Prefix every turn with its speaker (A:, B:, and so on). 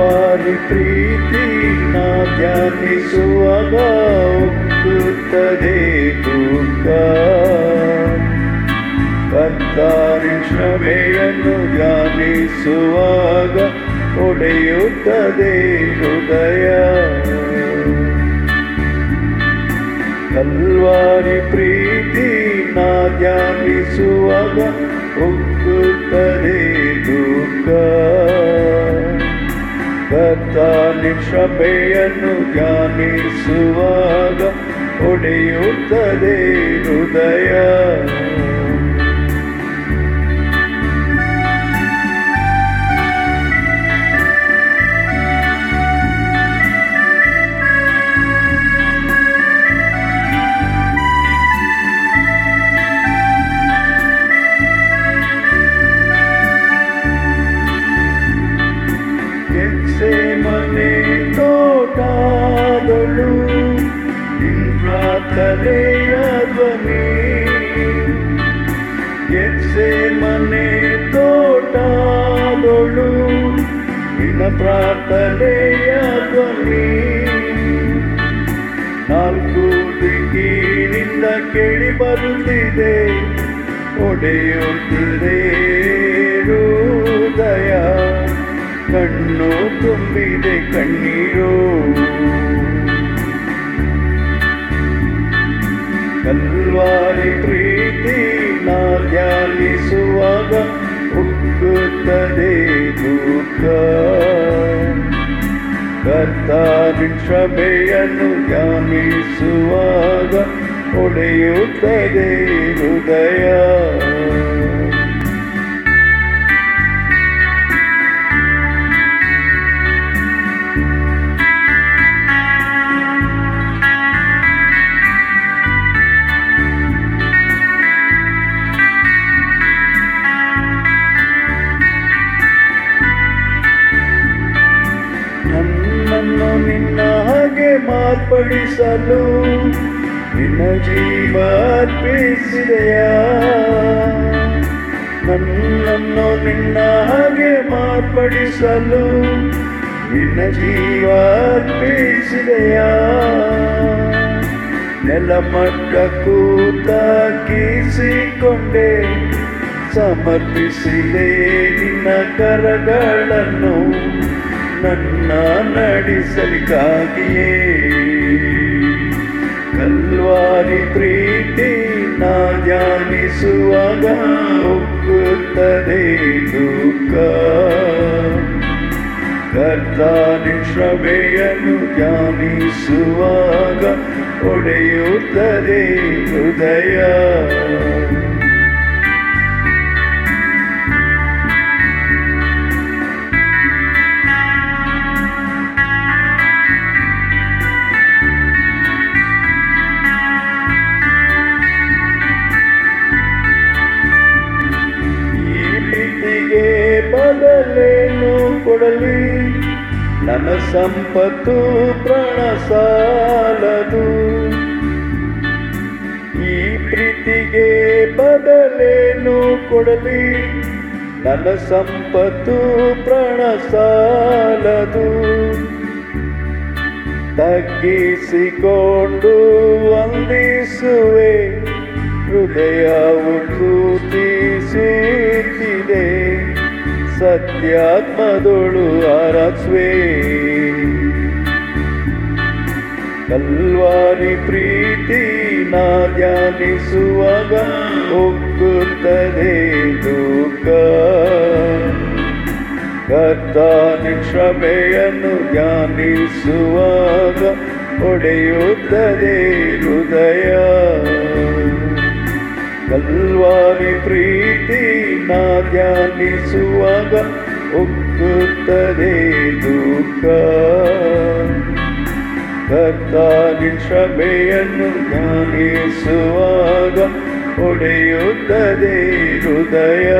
A: Calvary ಪ್ರೀತಿ ಧ್ಯಾನಿಸುವಾಗ ಉಕ್ಕುತ್ತದೆ ದುಃಖ ಕತ್ತಾರಿ ಶ್ರಮೆಯನ್ನು ಧ್ಯಾನಿಸುವಾಗ ಒಡೆಯುತ್ತದೆ ಹೃದಯ. ಕಲ್ವಾರಿ ಪ್ರೀತಿ ಧ್ಯಾನಿಸುವಾಗ ಉಕ್ಕುತ್ತದೆ ದುಃಖ ಶ್ರಮೆಯನ್ನು ಧ್ಯಾನಿಸುವಾಗ ಒಡೆಯುತ್ತದೆ ಹೃದಯ? ಪ್ರಾರ್ಥನೆಯ ಧ್ವನಿ ಎಕ್ಸೆ ಮನೆ ತೋಟದೊಳು ಇನ ಪ್ರಾರ್ಥನೆಯ ಧ್ವನಿ, ನಾಲ್ಕು ದಿಕ್ಕಿನಿಂದ ಕೇಳಿ ಬರುತ್ತಿದೆ. ಒಡೆಯುತ್ತಿದೆ ಹೃದಯ ಕಣ್ಣು ತುಂಬಿದೆ, ಕಣ್ಣೀರು ಕಲ್ವಾರಿ ಪ್ರೀತಿ ನಾ ಧ್ಯಾನಿಸುವಾಗ ಉಕ್ಕುತ್ತದೆ ದುಃಖ. ಕರ್ತಾನಿ ಕ್ಷಮೆಯನ್ನು ಧ್ಯಾನಿಸುವಾಗ ಒಡೆಯುತ್ತದೆ ಹೃದಯ. ನಿನ್ನ ಹಾಗೆ ಮಾರ್ಪಡಿಸಲು ನಿನ್ನ ಜೀವ ಅರ್ಪಿಸಿದೆಯಾ ನನ್ನನ್ನು ನಿನ್ನ ಹಾಗೆ ಮಾರ್ಪಡಿಸಲು ನಿನ್ನ ಜೀವ ಅರ್ಪಿಸಿದೆಯಾ ಕೂತ ಕೀಸಿಕೊಂಡೆ, ಸಮರ್ಪಿಸಿದೆ ನಿನ್ನ ಕರಗಳನ್ನು. ನನ್ನ ನಡೆಸಲಿಕ್ಕಾಗಿಯೇ? ಕಲ್ವಾರಿ ಪ್ರೀತಿ ನಾ ಧ್ಯಾನಿಸುವಾಗ ಒಪ್ಪುತ್ತದೆ ದುಃಖ. ಕರ್ತಾನಿ ಶ್ರಮೆಯನ್ನು ಧ್ಯಾನಿಸುವಾಗ ಒಡೆಯುತ್ತದೆ ಹೃದಯ. ನನ್ನ ಸಂಪತ್ತು ಪ್ರಣಸಾಲದು. ಈ ಪ್ರೀತಿಗೆ ಬದಲೇನು ಕೊಡಲಿ? ನನ್ನ ಸಂಪತ್ತು ಪ್ರಣಸಾಲದು. ತಗ್ಗಿಸಿಕೊಂಡು ವಂದಿಸುವೆ ಸತ್ಯಾತ್ಮದೊಳು ಆರಾಧ್ವೇ ಕಲ್ವಾರಿ ಪ್ರೀತಿ ನಾ ಧ್ಯಾನಿಸುವಾಗ ಒಕ್ಕುತ್ತದೆ ದುಃಖ. ಕರ್ತಾನಿ ಕ್ಷಮೆಯನ್ನು ಧ್ಯಾನಿಸುವಾಗ ಒಡೆಯುತ್ತದೆ ಹೃದಯ. ಕಲ್ವಾರಿ ಪ್ರೀತಿ ನಾ ಧ್ಯಾನಿಸುವಾಗ ಒಕ್ಕುತ್ತದೆ ದುಃಖ. ಕರ್ತಾನಿ ಶ್ರಮೆಯನ್ನು ಧ್ಯಾನಿಸುವಾಗ ಒಡೆಯುತ್ತದೆ ಹೃದಯ.